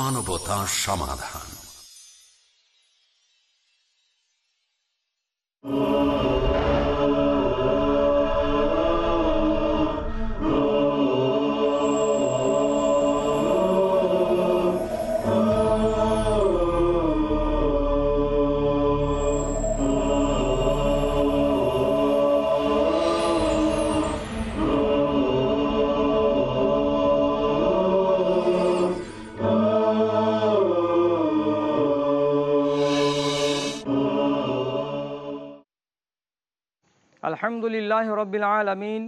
মানবতা সমাধান। আলহামদুলিল্লাহ রবিল আলমিন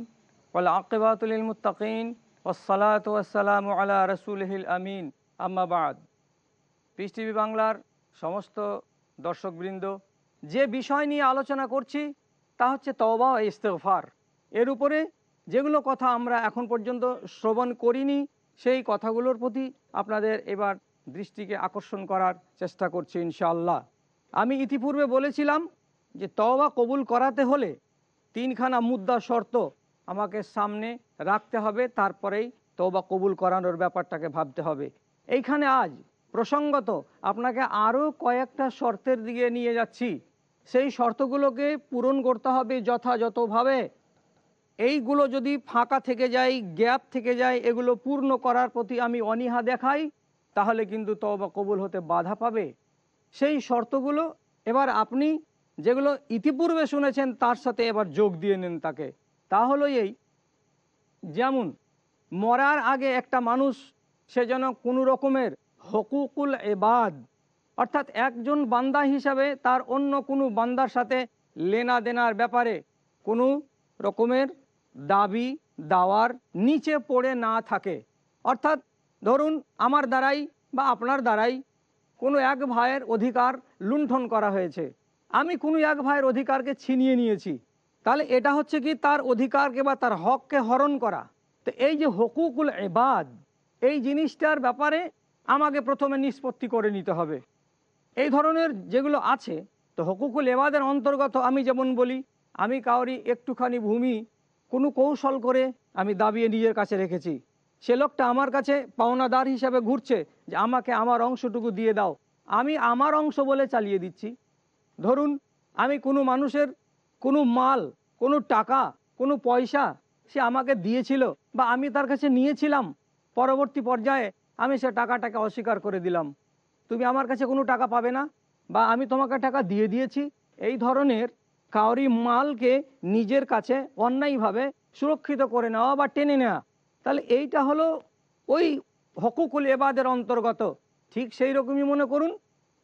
ওয়াল আকিবাতুল মুতাকিন ওসালাত ওয়াসালাম আলা রসুলহিল আমিন। আম্মাবাদ পিস টিভি বাংলার সমস্ত দর্শকবৃন্দ, যে বিষয় নিয়ে আলোচনা করছি তা হচ্ছে তওবা ও ইস্তেগফার। এর উপরে যেগুলো কথা আমরা এখন পর্যন্ত শ্রবণ করিনি, সেই কথাগুলোর প্রতি আপনাদের এবার দৃষ্টিকে আকর্ষণ করার চেষ্টা করছি ইনশাআল্লাহ। আমি ইতিপূর্বে বলেছিলাম যে তওবা কবুল করাতে হলে তিনখানা মুদ্রা শর্ত আমাকে সামনে রাখতে হবে, তারপরেই তওবা কবুল করানোর ব্যাপারটাকে ভাবতে হবে। এইখানে আজ প্রসঙ্গত আপনাকে আরও কয়েকটা শর্তের দিকে নিয়ে যাচ্ছি। সেই শর্তগুলোকে পূরণ করতে হবে যথাযথভাবে। এইগুলো যদি ফাঁকা থেকে যায়, গ্যাপ থেকে যায়, এগুলো পূর্ণ করার প্রতি আমি অনীহা দেখাই, তাহলে কিন্তু তওবা কবুল হতে বাধা পাবে। সেই শর্তগুলো এবার আপনি যেগুলো ইতিপূর্বে শুনেছেন, তার সাথে এবার যোগ দিয়ে নেন তাকে। তা হলো এই, যেমন, মরার আগে একটা মানুষ, সে যেন কোনো রকমের হকুকুল এবাদ, অর্থাৎ একজন বান্দা হিসাবে তার অন্য কোনো বান্দার সাথে লেনা দেনার ব্যাপারে কোনো রকমের দাবি, দাওয়ার নিচে পড়ে না থাকে। অর্থাৎ ধরুন, আমার দ্বারাই বা আপনার দ্বারাই কোনো এক ভাইয়ের অধিকার লুণ্ঠন করা হয়েছে। আমি কোনো এক ভাইয়ের অধিকারকে ছিনিয়ে নিয়েছি। তাহলে এটা হচ্ছে কি তার অধিকারকে বা তার হককে হরণ করা। তো এই যে হকুকুল এবাদ এই জিনিসটার ব্যাপারে আমাকে প্রথমে নিষ্পত্তি করে নিতে হবে। এই ধরনের যেগুলো আছে, তো হকুকুল এবাদের অন্তর্গত আমি যেমন বলি, আমি কাউরি একটুখানি ভূমি, কোনো কৌশল করে আমি দাবিয়ে নিজের কাছে রেখেছি। সে লোকটা আমার কাছে পাওনাদার হিসাবে ঘুরছে যে আমাকে আমার অংশটুকু দিয়ে দাও। আমি আমার অংশ বলে চালিয়ে দিচ্ছি। ধরুন, আমি কোনো মানুষের কোনো মাল, কোনো টাকা, কোনো পয়সা সে আমাকে দিয়েছিল বা আমি তার কাছে নিয়েছিলাম, পরবর্তী পর্যায়ে আমি সে টাকাটাকে অস্বীকার করে দিলাম। তুমি আমার কাছে কোনো টাকা পাবে না বা আমি তোমাকে টাকা দিয়ে দিয়েছি। এই ধরনের কাউরি মালকে নিজের কাছে অন্যায়ভাবে সুরক্ষিত করে নেওয়া বা টেনে নেওয়া, তাহলে এইটা হলো ওই হকুকুল এবাদের অন্তর্গত। ঠিক সেই রকমই মনে করুন।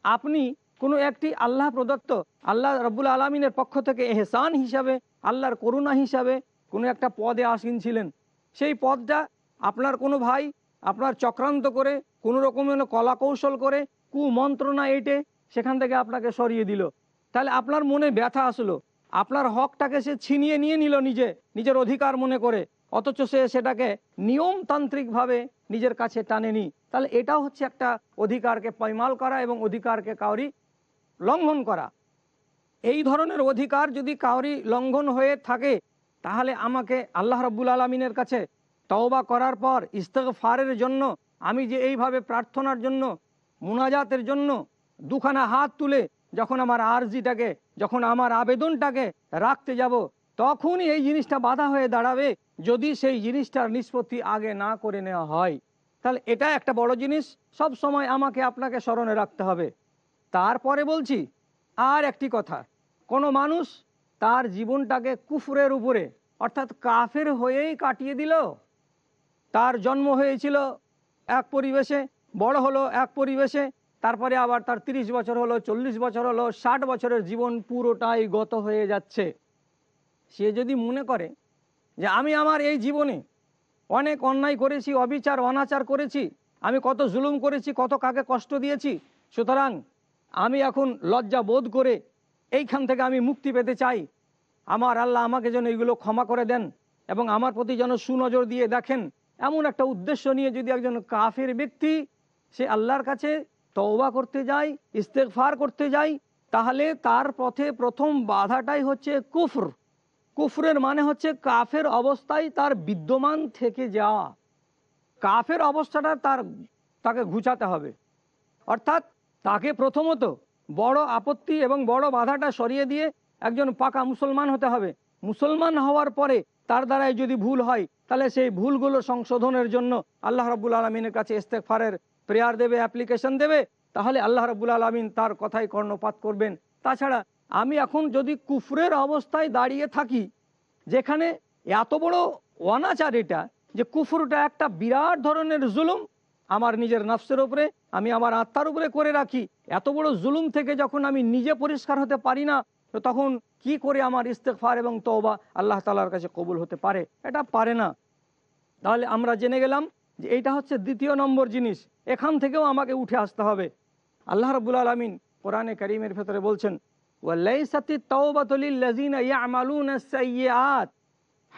আপনি কোনো একটি আল্লাহ প্রদত্ত, আল্লাহ রব্বুল আলমিনের পক্ষ থেকে এহসান হিসাবে, আল্লাহর করুণা হিসাবে কোনো একটা পদে আসীন ছিলেন। সেই পদটা আপনার কোনো ভাই আপনার চক্রান্ত করে, কোনো রকমের কলা কৌশল করে, কুমন্ত্রণা এটে সেখান থেকে আপনাকে সরিয়ে দিল। তাহলে আপনার মনে ব্যথা আসলো। আপনার হকটাকে সে ছিনিয়ে নিয়ে নিল নিজে, নিজের অধিকার মনে করে। অথচ সে সেটাকে নিয়মতান্ত্রিকভাবে নিজের কাছে টানেনি। তাহলে এটাও হচ্ছে একটা অধিকারকে পয়মাল করা এবং অধিকারকে কাউরি লঙ্ঘন করা। এই ধরনের অধিকার যদি কাউরি লঙ্ঘন হয়ে থাকে, তাহলে আমাকে আল্লাহ রব্বুল আলমিনের কাছে তওবা করার পর ইস্তফারের জন্য, আমি যে এইভাবে প্রার্থনার জন্য, মুনাজাতের জন্য দুখানা হাত তুলে যখন আমার আর্জিটাকে, যখন আমার আবেদনটাকে রাখতে যাব, তখনই এই জিনিসটা বাধা হয়ে দাঁড়াবে, যদি সেই জিনিসটার নিষ্পত্তি আগে না করে নেওয়া হয়। তাহলে এটা একটা বড় জিনিস, সব সময় আমাকে আপনাকে স্মরণে রাখতে হবে। তারপরে বলছি, আর একটি কথা। কোনো মানুষ তার জীবনটাকে কুফরের উপরে, অর্থাৎ কাফের হয়েই কাটিয়ে দিল। তার জন্ম হয়েছিল এক পরিবেশে, বড় হলো এক পরিবেশে, তারপরে আবার তার ৩০ বছর হলো, চল্লিশ বছর হলো, ষাট বছরের জীবন পুরোটাই গত হয়ে যাচ্ছে। সে যদি মনে করে যে আমি আমার এই জীবনে অনেক অন্যায় করেছি, অবিচার, অনাচার করেছি, আমি কত জুলুম করেছি, কত কাকে কষ্ট দিয়েছি, সুতরাং আমি এখন লজ্জা বোধ করে এইখান থেকে আমি মুক্তি পেতে চাই। আমার আল্লাহ আমাকে যেন এইগুলো ক্ষমা করে দেন এবং আমার প্রতি যেন সুনজর দিয়ে দেখেন। এমন একটা উদ্দেশ্য নিয়ে যদি একজন কাফের ব্যক্তি সে আল্লাহর কাছে তওবা করতে যায় ইস্তেকফার করতে যায়, তাহলে তার পথে প্রথম বাধাটাই হচ্ছে কুফর। কুফরের মানে হচ্ছে কাফের অবস্থায় তার বিদ্যমান থেকে যাওয়া। কাফের অবস্থাটা তার, তাকে ঘুচাতে হবে। অর্থাৎ তাকে প্রথমত বড় আপত্তি এবং বড় বাধাটা সরিয়ে দিয়ে একজন পাকা মুসলমান হতে হবে। মুসলমান হওয়ার পরে তার দ্বারাই যদি ভুল হয়, তাহলে সেই ভুলগুলো সংশোধনের জন্য আল্লাহ রব্বুল আলমিনের কাছে ইস্তেকফারের প্রেয়ার দেবে অ্যাপ্লিকেশন দেবে। তাহলে আল্লাহ রব্বুল আলমিন তার কথাই কর্ণপাত করবেন। তাছাড়া আমি এখন যদি কুফরের অবস্থায় দাঁড়িয়ে থাকি, যেখানে এত বড় অনাচার এটা, যে কুফরটা একটা বিরাট ধরনের জুলুম আমার নিজের নফসের উপরে, আমি আমার আত্মার উপরে করে রাখি। এত বড় জুলুম থেকে যখন আমি নিজে পরিষ্কার হতে পারি না, তো তখন কি করে আমার ইস্তেকফার এবং তওবা আল্লাহ তালার কাছে কবুল হতে পারে? এটা পারে না। তাহলে আমরা জেনে গেলাম যে এইটা হচ্ছে দ্বিতীয় নম্বর জিনিস। এখান থেকেও আমাকে উঠে আসতে হবে। আল্লাহ রবুল আলমিন কোরআনে করিমের ভেতরে বলছেন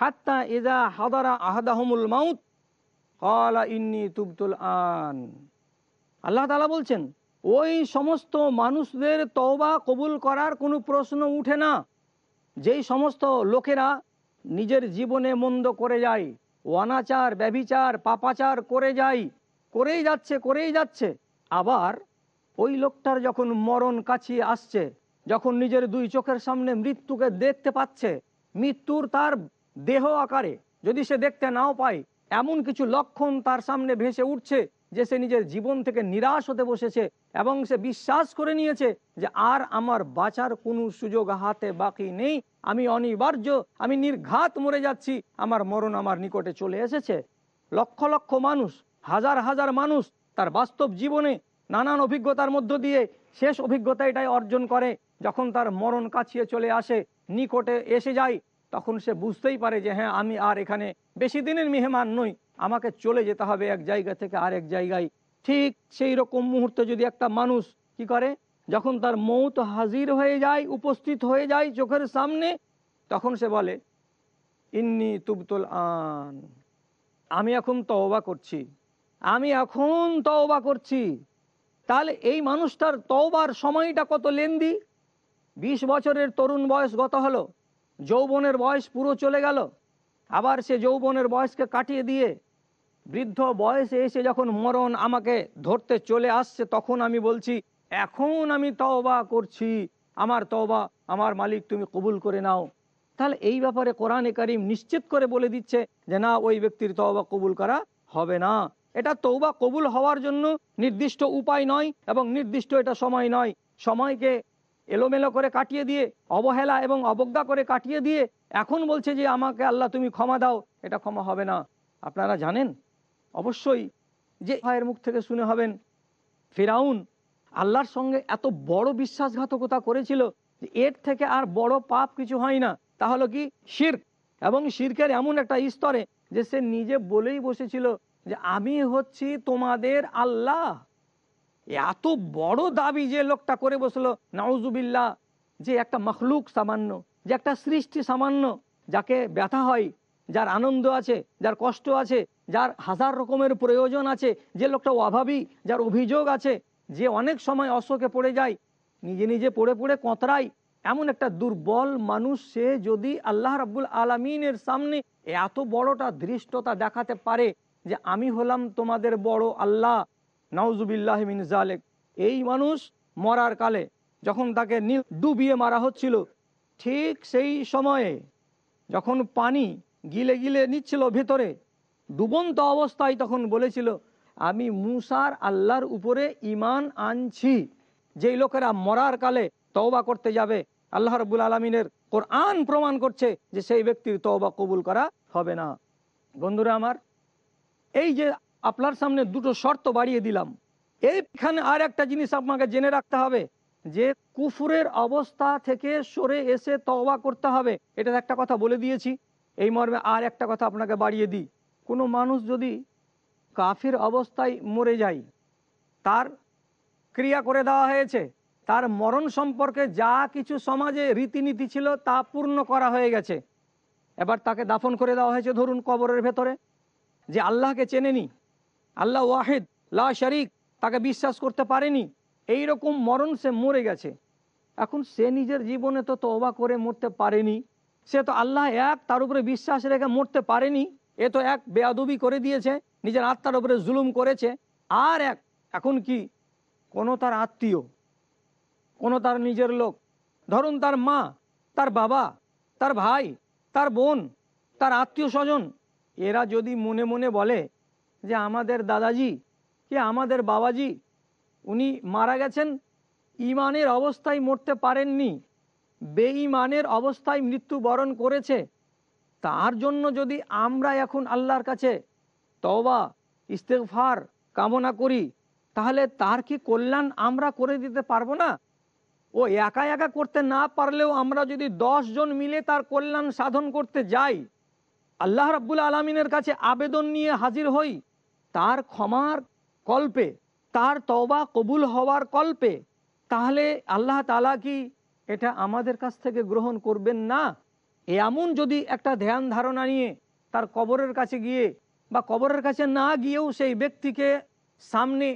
হাত্তা ইযা হাদারা আহাদাহুমুল মাউত। আন। আল্লাহ তাআলা বলছেন, ওই সমস্ত মানুষদের তওবা কবুল করার কোনো প্রশ্ন উঠে না। যেই সমস্ত লোকেরা নিজের জীবনে মন্দ করে যায়, অনাচার, ব্যভিচার, পাপাচার করে যায়, করেই যাচ্ছে করেই যাচ্ছে, আবার ওই লোকটার যখন মরণ কাছিয়ে আসছে, যখন নিজের দুই চোখের সামনে মৃত্যুকে দেখতে পাচ্ছে, মৃত্যুর তার দেহ আকারে, যদি সে দেখতে নাও পায় এমন কিছু লক্ষণ তার সামনে ভেসে উঠছে যে সে নিজের জীবন থেকে নিরাশ হতে বসেছে এবং সে বিশ্বাস করে নিয়েছে যে আর আমার বাঁচার কোনো সুযোগ হাতে বাকি নেই। আমি অনিবার্য, আমি নির্ঘাত মরে যাচ্ছি, আমার মরণ আমার নিকটে চলে এসেছে। লক্ষ লক্ষ মানুষ, হাজার হাজার মানুষ তার বাস্তব জীবনে নানান অভিজ্ঞতার মধ্য দিয়ে শেষ অভিজ্ঞতা এটাই অর্জন করে, যখন তার মরণ কাছিয়ে চলে আসে, নিকটে এসে যায় তখন সে বুঝতেই পারে যে হ্যাঁ আমি আর এখানে বেশি দিনের মেহমান নই। আমাকে চলে যেতে হবে এক জায়গা থেকে আর এক জায়গায়। ঠিক সেই রকম মুহূর্তে যদি একটা মানুষ কি করে? যখন তার মৌত হাজির হয়ে যায়, উপস্থিত হয়ে যায় চোখের সামনে, তখন সে বলে, ইন্নি তুবতুল আন। আমি এখন তওবা করছি। আমি এখন তওবা করছি। তাহলে এই মানুষটার তওবার সময়টা কত লেন্দি? বিশ বছরের তরুণ বয়স গত হলো। যৌবনের বয়স পুরো চলে গেল। আবার সে যৌবনের বয়সকে কাটিয়ে দিয়ে বৃদ্ধ বয়সে এসে যখন মরণ আমাকে ধরতে চলে আসছে, তখন আমি বলছি, এখন আমি তওবা করছি। আমার তওবা আমার মালিক তুমি কবুল করে নাও। তাহলে এই ব্যাপারে কোরআনে কারিম নিশ্চিত করে বলে দিচ্ছে যে, না, ওই ব্যক্তির তওবা কবুল করা হবে না। এটা তৌবা কবুল হওয়ার জন্য নির্দিষ্ট উপায় নয় এবং নির্দিষ্ট এটা সময় নয়। সময়কে এলোমেলো করে কাটিয়ে দিয়ে, অবহেলা এবং অবজ্ঞা করে কাটিয়ে দিয়ে, এখন বলছে যে আমাকে আল্লাহ তুমি ক্ষমা দাও, এটা ক্ষমা হবে না। আপনারা জানেন? অবশ্যই যে ভাইয়ের মুখ থেকে শুনে হবেন, ফেরাউন আল্লাহর সঙ্গে এত বড় বিশ্বাসঘাতকতা করেছিল যে এর থেকে আর বড় পাপ কিছু হয় না। তাহলে কি? শির্ক এবং শির্কের এমন একটা স্তরে যে সে নিজে বলেই বসেছিল যে আমি হচ্ছি তোমাদের আল্লাহ। এত বড় দাবি যে লোকটা করে বসল, নাউজুবিল্লাহ, যে একটা মখলুক সামান্য, যে একটা সৃষ্টি সামান্য, যাকে ব্যথা হয়, যার আনন্দ আছে, যার কষ্ট আছে, যার হাজার রকমের প্রয়োজন আছে, যে লোকটা অভাবী, যার অভিযোগ আছে, যে অনেক সময় অশোকে পড়ে যায়, নিজে নিজে পড়ে পড়ে কতরায় এমন একটা দুর্বল মানুষ সে যদি আল্লাহ রাব্বুল আলমিনের সামনে এত বড়টা দৃষ্টতা দেখাতে পারে যে আমি হলাম তোমাদের বড় আল্লাহ নাউজুবিল্লাহ মিন জালেক এই মানুষ মরার কালে যখন তাকে নীল ডুবিয়ে মারা হচ্ছিল, ঠিক সেই সময়ে যখন পানি গিলে গিলে নিচ্ছিল ভেতরে, ডুবন্ত অবস্থায় তখন বলেছিল, আমি মুসার আল্লাহর উপরে ইমান আনছি। যেই লোকেরা মরার কালে তওবা করতে যাবে, আল্লাহ রবুল আলমিনের কোরআন প্রমাণ করছে যে সেই ব্যক্তির তওবা কবুল করা হবে না। বন্ধুরা আমার, এই যে আপনার সামনে দুটো শর্ত বাড়িয়ে দিলাম। এইখানে আর একটা জিনিস আপনাকে জেনে রাখতে হবে, যে কুফুরের অবস্থা থেকে সরে এসে তওবা করতে হবে। এটা একটা কথা বলে দিয়েছি। এই মর্মে আর একটা কথা আপনাকে বাড়িয়ে দিই। কোনো মানুষ যদি কাফির অবস্থায় মরে যায়, তার ক্রিয়া করে দেওয়া হয়েছে, তার মরণ সম্পর্কে যা কিছু সমাজে রীতিনীতি ছিল তা পূর্ণ করা হয়ে গেছে। এবার তাকে দাফন করে দেওয়া হয়েছে ধরুন কবরের ভেতরে। যে আল্লাহকে চেনেনি আল্লাহ ওয়াহেদ, লা শরিক, তাকে বিশ্বাস করতে পারেনি। এই রকম মরণ সে মরে গেছে। এখন সে নিজের জীবনে তো তওবা করে মরতে পারেনি। সে তো আল্লাহ এক, তার উপরে বিশ্বাস রেখে মরতে পারেনি। এ তো এক বেয়াদবি করে দিয়েছে, নিজের আত্মার উপরে জুলুম করেছে। আর এক, এখন কি? কোনো তার আত্মীয়, কোনো তার নিজের লোক। ধরুন তার মা, তার বাবা, তার ভাই, তার বোন, তার আত্মীয় স্বজন, এরা যদি মনে মনে বলে যে আমাদের দাদাজি, কি আমাদের বাবাজি, উনি মারা গেছেন, ইমানের অবস্থায় মরতে পারেননি, বেঈমানের অবস্থায় মৃত্যুবরণ করেছে, তার জন্য যদি আমরা এখন আল্লাহর কাছে তবা ইস্তেফার কামনা করি, তাহলে তার কি কল্যাণ আমরা করে দিতে পারব না? ও একা একা করতে না পারলেও আমরা যদি দশ জন মিলে তার কল্যাণ সাধন করতে যাই, আল্লাহ রাব্বুল আলমিনের কাছে আবেদন নিয়ে হাজির হই তার ক্ষমার কল্পে, তার তওবা কবুল হওয়ার কল্পে, তাহলে আল্লাহ তালা কি এটা আমাদের কাছ থেকে গ্রহণ করবেন না? এমন যদি একটা ধ্যান ধারণা নিয়ে তার কবরের কাছে গিয়ে বা কবরের কাছে না গিয়েও সেই ব্যক্তিকে সামনে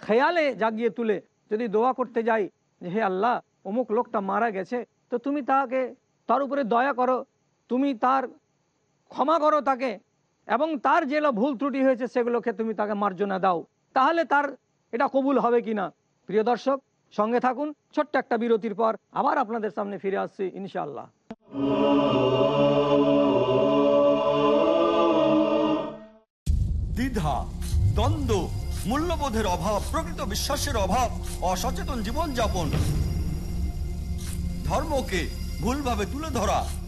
খেয়ালে জাগিয়ে তুলে যদি দোয়া করতে যাই যে, হে আল্লাহ, অমুক লোকটা মারা গেছে, তো তুমি তাকে, তার উপরে দয়া করো, তুমি তার ক্ষমা করো তাকে এবং তার যেগুলো ভুল ত্রুটি হয়েছে সেগুলোকে তুমি তাকে মার্জনা দাও, তাহলে তার এটা কবুল হবে কিনা? প্রিয় দর্শক, সঙ্গে থাকুন, ছোট্ট একটা বিরতির পর আবার আপনাদের সামনে ফিরে আসছি, ইনশাআল্লাহ। দ্বিধা, দ্বন্দ্ব, মূল্যবোধের অভাব, প্রকৃত বিশ্বাসের অভাব, অসচেতন জীবনযাপন, ধর্মকে ভুলভাবে তুলে ধরা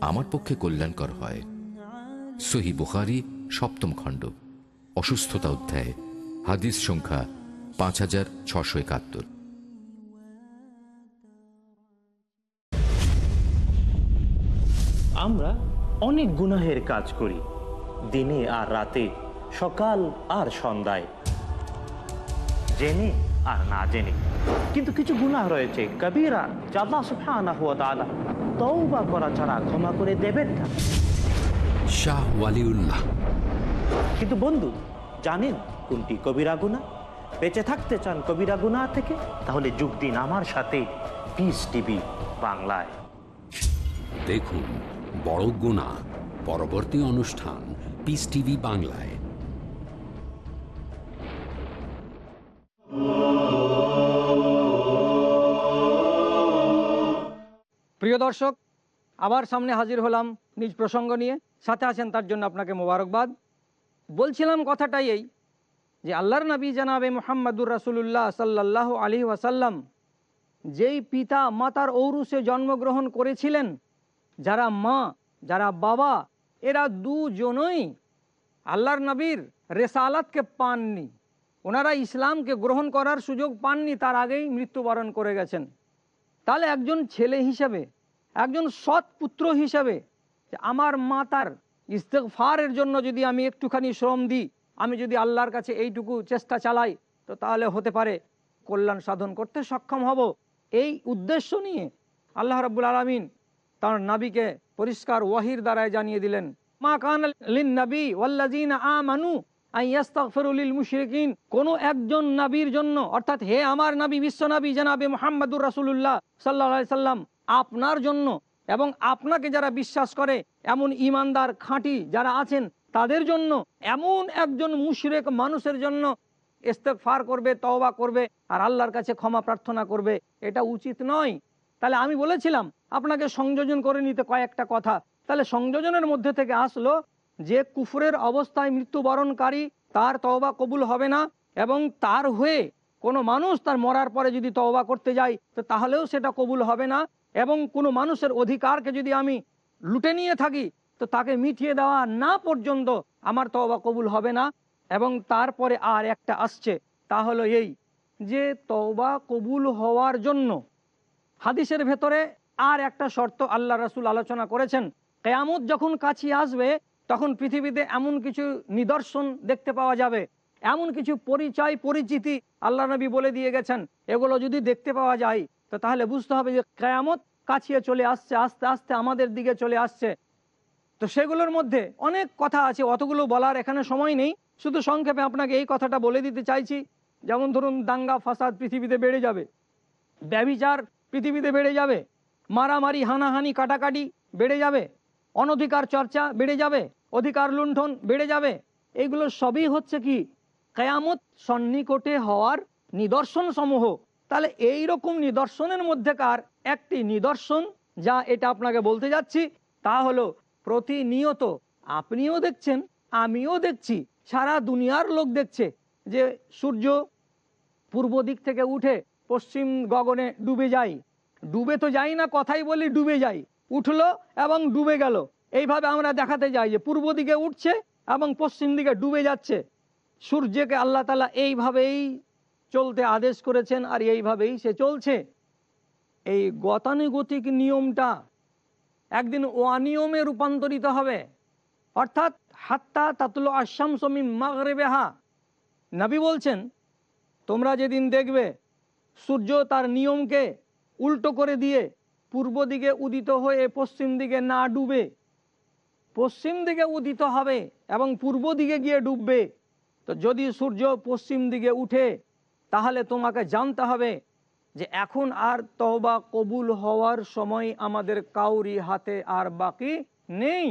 আমার পক্ষে কল্যাণকর হয়। সহি বুখারি, সপ্তম খণ্ড, অসুস্থতা অধ্যায়, হাদিস সংখ্যা পাঁচ হাজার ছশো একাত্তর। আমরা অনেক গুনাহের কাজ করি, দিনে আর রাতে, সকাল আর সন্ধ্যায়, জেনে আর না জেনে। কিন্তু কিছু গুনাহ রয়েছে, কবিরা জাদা সুফানা হুয়া তওবা করা ছাড়া ক্ষমা করে দেবেন না। শাহ ওয়ালিউল্লাহ। কিন্তু বন্ধু জানেন কোনটি কবিরা গুনাহ? বেঁচে থাকতে চান কবিরা গুনাহ থেকে তাহলে যোগ দিন আমার সাথে। পিস টিভি বাংলায়। দেখুন বড় গুণা পরবর্তী অনুষ্ঠান পিস টিভি বাংলায়। প্রিয় দর্শক, আবার সামনে হাজির হলাম নিজ প্রসঙ্গ নিয়ে। সাথে আছেন তার জন্য আপনাকে মোবারকবাদ। বলছিলাম কথাটাই এই যে আল্লাহর নবী জানাবে মোহাম্মদুর রাসুল্লাহ সাল্লাহ আলী ওয়াসাল্লাম যেই পিতা মাতার ঔরুসে জন্মগ্রহণ করেছিলেন, যারা মা, যারা বাবা, এরা দুজনই আল্লাহর নবীর রেসালাতকে পাননি। ওনারা ইসলামকে গ্রহণ করার সুযোগ পাননি, তার আগেই মৃত্যুবরণ করে গেছেন। তাহলে একজন ছেলে হিসাবে একজন সৎ পুত্র হিসাবে আমার মাতার ইস্তেকফারের জন্য যদি আমি একটুখানি শ্রম দিই, আমি যদি আল্লাহর কাছে এইটুকু চেষ্টা চালাই, তো তাহলে হতে পারে কল্যাণ সাধন করতে সক্ষম হব। এই উদ্দেশ্য নিয়ে আল্লাহ রাব্বুল আলমিন তার নাবিকে পরিষ্কার ওয়াহির দ্বারায় জানিয়ে দিলেন, মা কান লিন আমানু আইয়াস্তাগফিরুলিল মুশরিকিন। কোন একজন নবীর জন্য, অর্থাৎ হে আমার নবী, বিশ্ব নবী জনাবে মুহাম্মদুর রাসূলুল্লাহ সাল্লাল্লাহু আলাইহি সাল্লাম আপনার জন্য এবং আপনাকে যারা বিশ্বাস করে, এমন ইমানদার খাঁটি যারা আছেন, তাদের জন্য এমন একজন মুশরিক মানুষের জন্য ইস্তেগফার করবে, তওবা করবে, আর আল্লাহর কাছে ক্ষমা প্রার্থনা করবে, এটা উচিত নয়। তাহলে আমি বলেছিলাম, আপনাকে সংযোজন করে নিতে কয়েকটা কথা। তাহলে সংযোজনের মধ্যে থেকে আসলো যে, কুফরের অবস্থায় মৃত্যুবরণকারী তার তওবা কবুল হবে না, এবং তার হয়ে কোনো মানুষ তার মরার পরে যদি তওবা করতে যায়, তো তাহলেও সেটা কবুল হবে না। এবং কোনো মানুষের অধিকারকে যদি আমি লুটে নিয়ে থাকি, তো তাকে মিটিয়ে দেওয়া না পর্যন্ত আমার তওবা কবুল হবে না। এবং তারপরে আর একটা আসছে, তা হলো এই যে তওবা কবুল হওয়ার জন্য হাদিসের ভেতরে আর একটা শর্ত আল্লাহ রাসুল আলোচনা করেছেন। কেয়ামত যখন কাছে আসবে, তখন পৃথিবীতে এমন কিছু নিদর্শন দেখতে পাওয়া যাবে। এমন কিছু পরিচয়, পরিচিতি আল্লাহ নবী বলে দিয়ে গেছেন। এগুলো যদি দেখতে পাওয়া যায় তো তাহলে বুঝতে হবে যে কেয়ামত কাছিয়ে চলে আসছে, আস্তে আস্তে আমাদের দিকে চলে আসছে। তো সেগুলোর মধ্যে অনেক কথা আছে, অতগুলো বলার এখানে সময় নেই। শুধু সংক্ষেপে আপনাকে এই কথাটা বলে দিতে চাইছি, যেমন ধরুন দাঙ্গা, ফাসাদ পৃথিবীতে বেড়ে যাবে ব্যবিচার পৃথিবীতে বেড়ে যাবে, মারামারি, হানাহানি, কাটাকাটি বেড়ে যাবে, অনধিকার চর্চা বেড়ে যাবে, অধিকার লুণ্ঠন বেড়ে যাবে। এইগুলো সবই হচ্ছে কি? কেয়ামত সন্নিকটে হওয়ার নিদর্শন সমূহ তাহলে এই রকম নিদর্শনের মধ্যেকার একটি নিদর্শন যা এটা আপনাকে বলতে যাচ্ছি, তা হলো প্রতিনিয়ত আপনিও দেখছেন, আমিও দেখছি, সারা দুনিয়ার লোক দেখছে যে সূর্য পূর্ব দিক থেকে উঠে পশ্চিম গগনে ডুবে যাই ডুবে তো যাই না, কথাই বলি ডুবে যাই। উঠল এবং ডুবে গেল। এইভাবে আমরা দেখাতে যাই যে পূর্ব দিকে উঠছে এবং পশ্চিম দিকে ডুবে যাচ্ছে। সূর্যকে আল্লাহ তালা এইভাবেই চলতে আদেশ করেছেন আর এইভাবেই সে চলছে। এই গতানুগতিক নিয়মটা একদিন অনিয়মে রূপান্তরিত হবে। অর্থাৎ, হাত্তা তাতুল আসাম সমি মাগরেবেহা। নবী বলছেন, তোমরা যেদিন দেখবে সূর্য তার নিয়মকে উল্টো করে দিয়ে পূর্ব দিকে উদিত হয়ে পশ্চিম দিকে না ডুবে, পশ্চিম দিকে উদিত হবে এবং পূর্ব দিকে গিয়ে ডুববে, তো যদি সূর্য পশ্চিম দিকে উঠে তাহলে তোমাকে জানতে হবে যে এখন আর তওবা কবুল হওয়ার সময় আমাদের কাউরি হাতে আর বাকি নেই।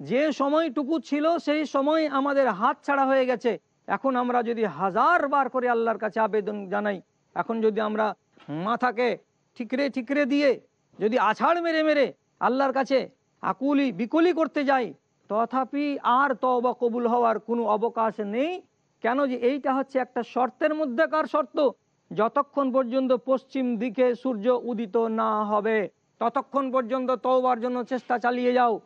যে সময়টুকু ছিল সেই সময় আমাদের হাত ছাড়া হয়ে গেছে। এখন আমরা যদি হাজার বার করে আল্লাহর কাছে আবেদন জানাই, এখন যদি আমরা মাথাকে ঠিকরে ঠিকরে দিয়ে যদি আছাড় মেরে মেরে আল্লাহর কাছে আকুলি বিকুলি করতে যাই, তথাপি আর তওবা কবুল হওয়ার কোনো অবকাশ নেই। কেন যে এইটা হচ্ছে একটা শর্তের মধ্যেকার শর্ত। যতক্ষণ পর্যন্ত পশ্চিম দিকে সূর্য উদিত না হবে, ততক্ষণ পর্যন্ত তওবার জন্য চেষ্টা চালিয়ে যাও।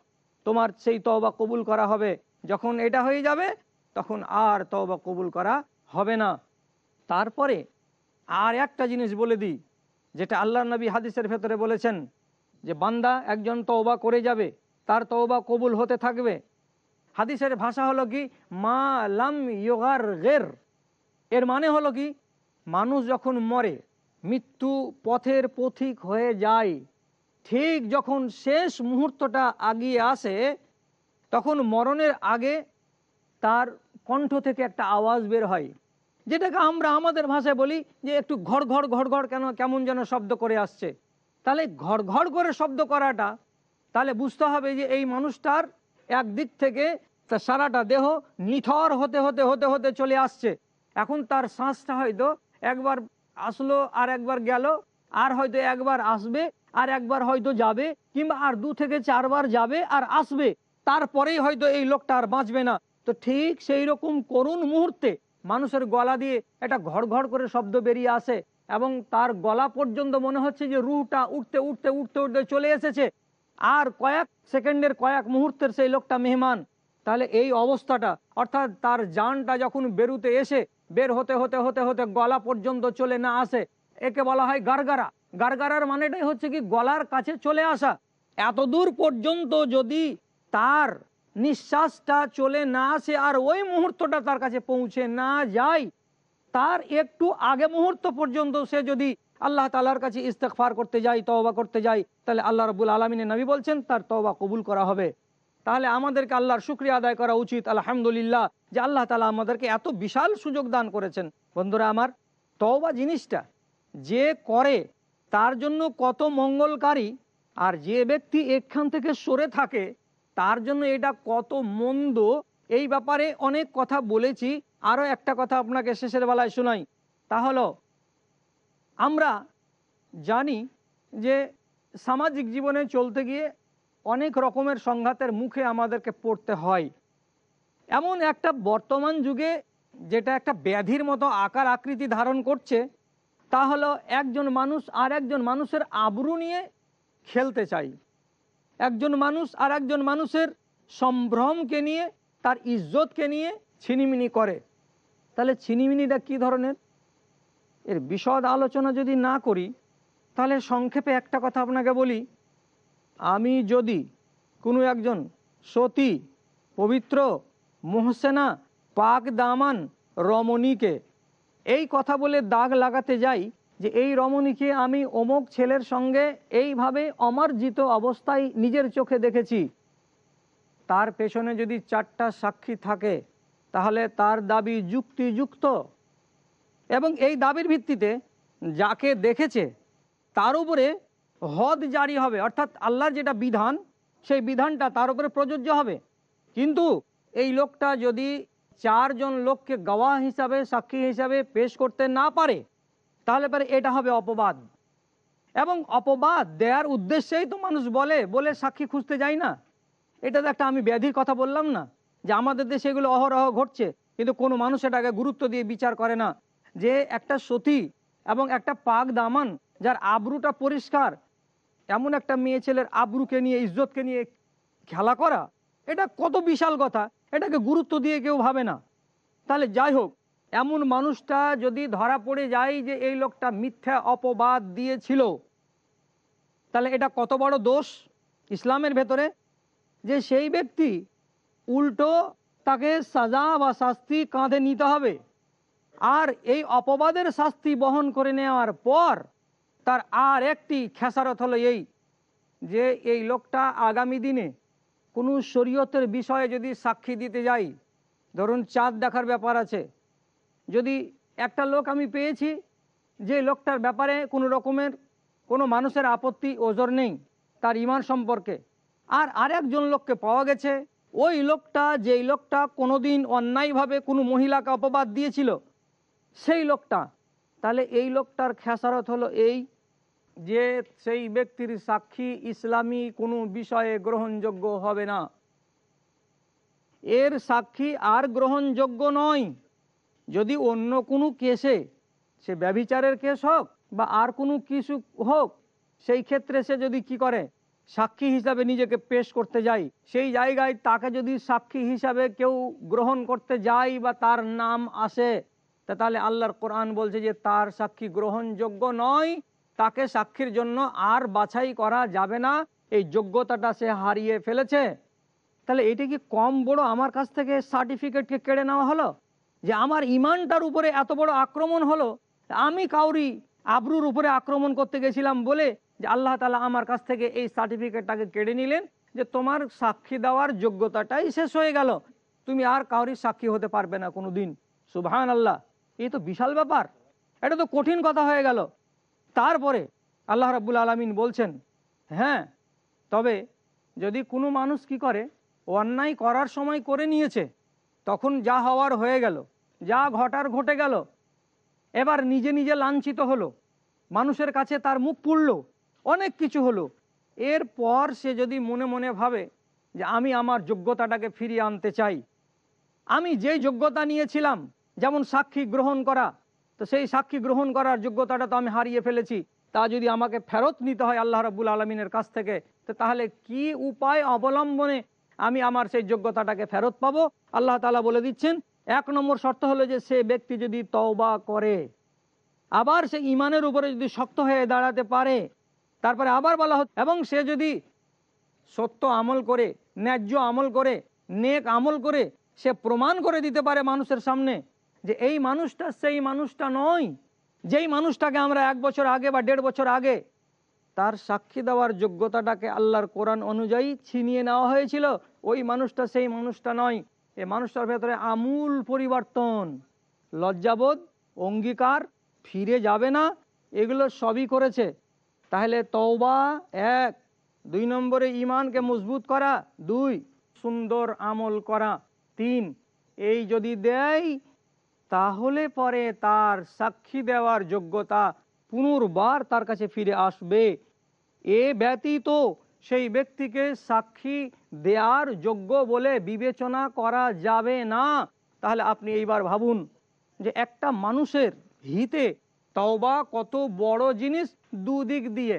তোমার সেই তওবা কবুল করা হবে। যখন এটা হয়ে যাবে, তখন আর তওবা কবুল করা হবে না। তারপরে আর একটা জিনিস বলে দিই, যেটা আল্লাহ নবী হাদিসের ভেতরে বলেছেন, যে বান্দা একজন তওবা করে যাবে, তার তওবা কবুল হতে থাকবে। হাদিসের ভাষা হলো কি? মা লাম ইয়োগার গের। এর মানে হলো কি? মানুষ যখন মরে, মৃত্যু পথের পথিক হয়ে যায়। ঠিক যখন শেষ মুহূর্তটা আগিয়ে আসে, তখন মরণের আগে তার কণ্ঠ থেকে একটা আওয়াজ বের হয়। যেটাকে আমরা আমাদের ভাষায় বলি যে একটু ঘর ঘর ঘর ঘর কেন, কেমন যেন শব্দ করে আসছে। তাহলে ঘর ঘর করে শব্দ করাটা, তাহলে বুঝতে হবে যে এই মানুষটার একদিক থেকে তার সারাটা দেহ নিথর হতে হতে হতে হতে চলে আসছে। এখন তার শ্বাসটা হয়তো একবার আসলো আর একবার গেল, আর হয়তো একবার আসবে, আর একবার হয়তো যাবে, কিংবা আর দু থেকে চারবার যাবে আর আসবে। তারপরেই হয়তো এই লোকটা আর বাঁচবে না। তো ঠিক সেই রকম করুণ মুহূর্তে মানুষের গলা দিয়ে একটা ঘর ঘর করে শব্দ বেরিয়ে আসে এবং তার গলা পর্যন্ত মনে হচ্ছে যে রুহটা উঠতে উঠতে উঠতে উঠতে চলে এসেছে। আর কয়েক সেকেন্ডের, কয়েক মুহূর্তের সেই লোকটা মেহমান, তাহলে এই অবস্থাটা, অর্থাৎ তার জানটা যখন বেরুতে এসে বের হতে হতে হতে হতে গলা পর্যন্ত চলে না আসে, একে বলা হয় গারগারা। গারগারার মানেটাই হচ্ছে কি, গলার কাছে চলে আসা। এত দূর পর্যন্ত যদি তার নিঃশ্বাসটা চলে না আসে আর ওই মুহূর্তটা তার কাছে পৌঁছে না যায়, তার একটু আগে মুহূর্ত পর্যন্ত সে যদি আল্লাহ তালার কাছে ইস্তেকফার করতে যাই, তওবা করতে যাই, তাহলে আল্লাহ রবুল আলমিনের নবী বলছেন, তার তওবা কবুল করা হবে। তাহলে আমাদেরকে আল্লাহর শুক্রিয়া আদায় করা উচিত, আলহামদুলিল্লাহ, যে আল্লাহ তালা আমাদেরকে এত বিশাল সুযোগ দান করেছেন। বন্ধুরা, আমার তওবা জিনিসটা, যে করে, তার জন্য কত মঙ্গলকারী, আর যে ব্যক্তি এখান থেকে সরে থাকে, তার জন্য এটা কত মন্দ, এই ব্যাপারে অনেক কথা বলেছি। আরও একটা কথা আপনাকে শেষের বেলায় শোনাই। তা হলো আমরা জানি যে সামাজিক জীবনে চলতে গিয়ে অনেক রকমের সংঘাতের মুখে আমাদেরকে পড়তে হয়। এমন একটা বর্তমান যুগে যেটা একটা ব্যাধির মতো আকার আকৃতি ধারণ করছে, তা হলো একজন মানুষ আর একজন মানুষের আবরু নিয়ে খেলতে চাই। একজন মানুষ আর একজন মানুষের সম্ভ্রমকে নিয়ে, তার ইজ্জতকে নিয়ে ছিনিমিনি করে। তাহলে ছিনিমিনিটা কি ধরনের? এর বিশদ আলোচনা যদি না করি, তাহলে সংক্ষেপে একটা কথা আপনাকে বলি। আমি যদি কোনো একজন সতী, পবিত্র, মোহসেনা, পাক দামান রমণীকে এই কথা বলে দাগ লাগাতে যাই যে এই রমণীকে আমি অমুক ছেলের সঙ্গে এইভাবে অমার্জিত অবস্থায় নিজের চোখে দেখেছি। তার পেছনে যদি চারটা সাক্ষী থাকে, তাহলে তার দাবি যুক্তিযুক্ত। এবং এই দাবির ভিত্তিতে যাকে দেখেছে, তার উপরে হদ জারি হবে। অর্থাৎ আল্লাহর যেটা বিধান, সেই বিধানটা তার উপরে প্রযোজ্য হবে। কিন্তু এই লোকটা যদি চারজন লোককে গওয়াহ হিসাবে, সাক্ষী হিসাবে পেশ করতে না পারে, তাহলে পরে এটা হবে অপবাদ। এবং অপবাদ দেয়ার উদ্দেশ্যেই তো মানুষ বলে বলে সাক্ষী খুঁজতে যায় না। এটা তো একটা আমি ব্যাধির কথা বললাম না, যে আমাদের দেশে এগুলো অহরহ ঘটছে, কিন্তু কোনো মানুষ এটাকে গুরুত্ব দিয়ে বিচার করে না। যে একটা সতী এবং একটা পাক দামান, যার আবরুটা পরিষ্কার, এমন একটা মেয়ে ছেলের আবরুকে নিয়ে, ইজ্জতকে নিয়ে খেলা করা, এটা কত বিশাল কথা। এটাকে গুরুত্ব দিয়ে কেউ ভাবে না। তাহলে যাই হোক, এমন মানুষটা যদি ধরা পড়ে যায় যে এই লোকটা মিথ্যা অপবাদ দিয়েছিল, তাহলে এটা কত বড় দোষ ইসলামের ভেতরে? যে সেই ব্যক্তি উল্টো তাকে সাজা বা শাস্তি কাঁধে নিতে হবে। আর এই অপবাদের শাস্তি বহন করে নেওয়ার পর তার আর একটি খেসারত হলো এই, যে এই লোকটা আগামী দিনে কোনো শরীয়তের বিষয়ে যদি সাক্ষী দিতে যাই, ধরুন চাঁদ দেখার ব্যাপার আছে, যদি একটা লোক আমি পেয়েছি, যে লোকটার ব্যাপারে কোনো রকমের কোনো মানুষের আপত্তি, ওজোর নেই তার ইমান সম্পর্কে, আর আরেকজন লোককে পাওয়া গেছে, ওই লোকটা, যেই লোকটা কোনোদিন অন্যায়ভাবে কোনো মহিলাকে অপবাদ দিয়েছিল সেই লোকটা, তাহলে এই লোকটার খেসারত হলো এই যে সেই ব্যক্তির সাক্ষী ইসলামী কোনো বিষয়ে গ্রহণযোগ্য হবে না। এর সাক্ষী আর গ্রহণযোগ্য নয়। যদি অন্য কোনো কেসে সে ব্যভিচারের কেস হোক বা আর কোনো কিছু হোক, সেই ক্ষেত্রে সে যদি কি করে? সাক্ষী হিসাবে নিজেকে পেশ করতে যায়। সেই জায়গায় তাকে যদি সাক্ষী হিসাবে কেউ গ্রহণ করতে যায় বা তার নাম আসে তা তাহলে আল্লাহর কোরআন বলছে যে তার সাক্ষী গ্রহণযোগ্য নয়, তাকে সাক্ষীর জন্য আর বাছাই করা যাবে না। এই যোগ্যতাটা সে হারিয়ে ফেলেছে। তাহলে এটা কি কম বড় আমার কাছ থেকে সার্টিফিকেটকে কেড়ে নেওয়া হলো? যে আমার ইমানটার উপরে এত বড় আক্রমণ হলো? আমি কাউরি আবরুর উপরে আক্রমণ করতে গেছিলাম বলে যে আল্লাহ তালা আমার কাছ থেকে এই সার্টিফিকেটটাকে কেড়ে নিলেন যে তোমার সাক্ষী দেওয়ার যোগ্যতাটাই শেষ হয়ে গেল। তুমি আর কাউরি সাক্ষী হতে পারবে না কোনো দিন সুবহান আল্লাহ এই তো বিশাল ব্যাপার। এটা তো কঠিন কথা হয়ে গেল। তারপরে আল্লাহ রাবুল আলমিন বলছেন হ্যাঁ তবে যদি কোনো মানুষ কি করে অন্যায় করার সময় করে নিয়েছে, তখন যা হওয়ার হয়ে গেল, যা ঘটার ঘটে গেল, এবার নিজে নিজে লাঞ্ছিত হলো, মানুষের কাছে তার মুখ পুড়ল, অনেক কিছু হলো। এরপর সে যদি মনে মনে ভাবে যে আমি আমার যোগ্যতাটাকে ফিরিয়ে আনতে চাই, আমি যে যোগ্যতা নিয়েছিলাম যেমন সাক্ষী গ্রহণ করা, তো সেই সাক্ষী গ্রহণ করার যোগ্যতাটা তো আমি হারিয়ে ফেলেছি। তা যদি আমাকে ফেরত নিতে হয় আল্লাহ রাবুল আলমিনের কাছ থেকে, তো তাহলে কি উপায় অবলম্বনে আমি আমার সেই যোগ্যতাটাকে ফেরত পাবো? আল্লাহ তালা বলে দিচ্ছেন, এক নম্বর শর্ত হলো যে সে ব্যক্তি যদি তওবা করে, আবার সে ইমানের উপরে যদি শক্ত হয়ে দাঁড়াতে পারে, তারপরে আবার বলা হচ্ছে, এবং সে যদি সত্য আমল করে, ন্যায্য আমল করে, নেক আমল করে, সে প্রমাণ করে দিতে পারে মানুষের সামনে যে এই মানুষটা সেই মানুষটা নয়। যেই মানুষটাকে আমরা এক বছর আগে বা দেড় বছর আগে তার সাক্ষী দেওয়ার যোগ্যতাটাকে আল্লাহর কোরআন অনুযায়ী ছিনিয়ে নেওয়া হয়েছিল, ওই মানুষটা সেই মানুষটা নয়। এ মানুষটার ভেতরে আমূল পরিবর্তন, লজ্জাবোধ, অঙ্গীকার ফিরে যাবে না, এগুলো সবই করেছে। তাহলে তওবা এক, দুই নম্বরে ইমানকে মজবুত করা, দুই, সুন্দর আমল করা, তিন, এই যদি দেয় তাহলে পরে তার সাক্ষী দেওয়ার যোগ্যতা পুনর্বার তার কাছে ফিরে আসবে। এ ব্যতীত সেই ব্যক্তিকে সাক্ষী দেওয়ার যোগ্য বলে বিবেচনা করা যাবে না। তাহলে আপনি এইবার ভাবুন যে একটা মানুষের হিতে তওবা কত বড় জিনিস দুদিক দিয়ে,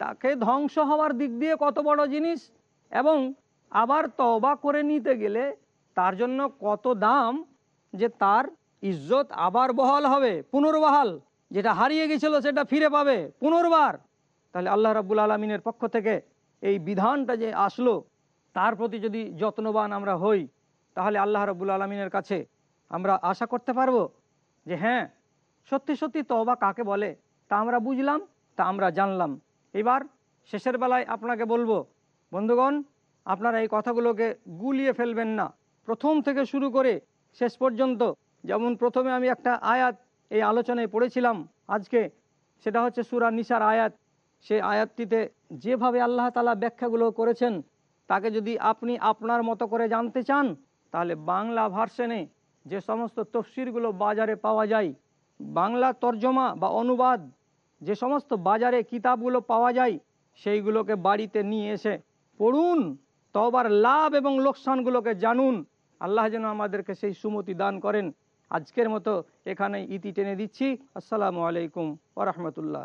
তাকে ধ্বংস হওয়ার দিক দিয়ে কত বড় জিনিস এবং আবার তওবা করে নিতে গেলে তার জন্য কত দাম যে তার ইজ্জত আবার বহাল হবে, পুনর্বহাল। যেটা হারিয়ে গেছিল সেটা ফিরে পাবে, পুনর্বার। তাহলে আল্লাহ রাব্বুল আলমিনের পক্ষ থেকে এই বিধানটা যে আসলো, তার প্রতি যদি যত্নবান আমরা হই, তাহলে আল্লাহ রাব্বুল আলমিনের কাছে আমরা আশা করতে পারব যে হ্যাঁ সত্যি সত্যি তওবা কাকে বলে? তা আমরা বুঝলাম, তা আমরা জানলাম। এবার শেষের বেলায় আপনাকে বলব, বন্ধুগণ, আপনারা এই কথাগুলোকে গুলিয়ে ফেলবেন না। প্রথম থেকে শুরু করে শেষ পর্যন্ত যেমন প্রথমে আমি একটা আয়াত এই আলোচনায় পড়েছিলাম, আজকে সেটা হচ্ছে সুরা নিসার আয়াত। সেই আয়াতটিতে যেভাবে আল্লাহ তালা ব্যাখ্যাগুলো করেছেন, তাকে যদি আপনি আপনার মতো করে জানতে চান, তাহলে বাংলা ভার্সনে যে সমস্ত তফসিরগুলো বাজারে পাওয়া যায়, বাংলা তর্জমা বা অনুবাদ, যে সমস্ত বাজারে কিতাবগুলো পাওয়া যায়, সেইগুলোকে বাড়িতে নিয়ে এসে পড়ুন তবার লাভ এবং লোকসানগুলোকে জানুন। আল্লাহ যেন আমাদেরকে সেই সুমতি দান করেন। আজকের মতো এখানে ইতি টেনে দিচ্ছি। আসসালামু আলাইকুম ওরহমতুল্লাহ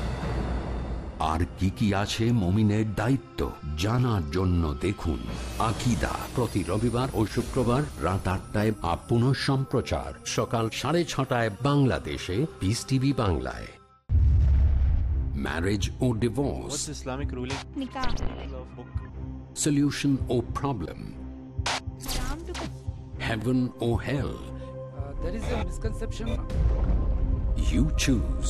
আর কি কি আছে মমিনের দায়িত্ব জানার জন্য দেখুন আকিদা প্রতি রবিবার ও শুক্রবার রাত আটটায় আপন সম্প্রচার সকাল সাড়ে ছটায় বাংলাদেশে পিস টিভি বাংলায়। Marriage O divorce Islamic heaven or hell there is a misconception. you choose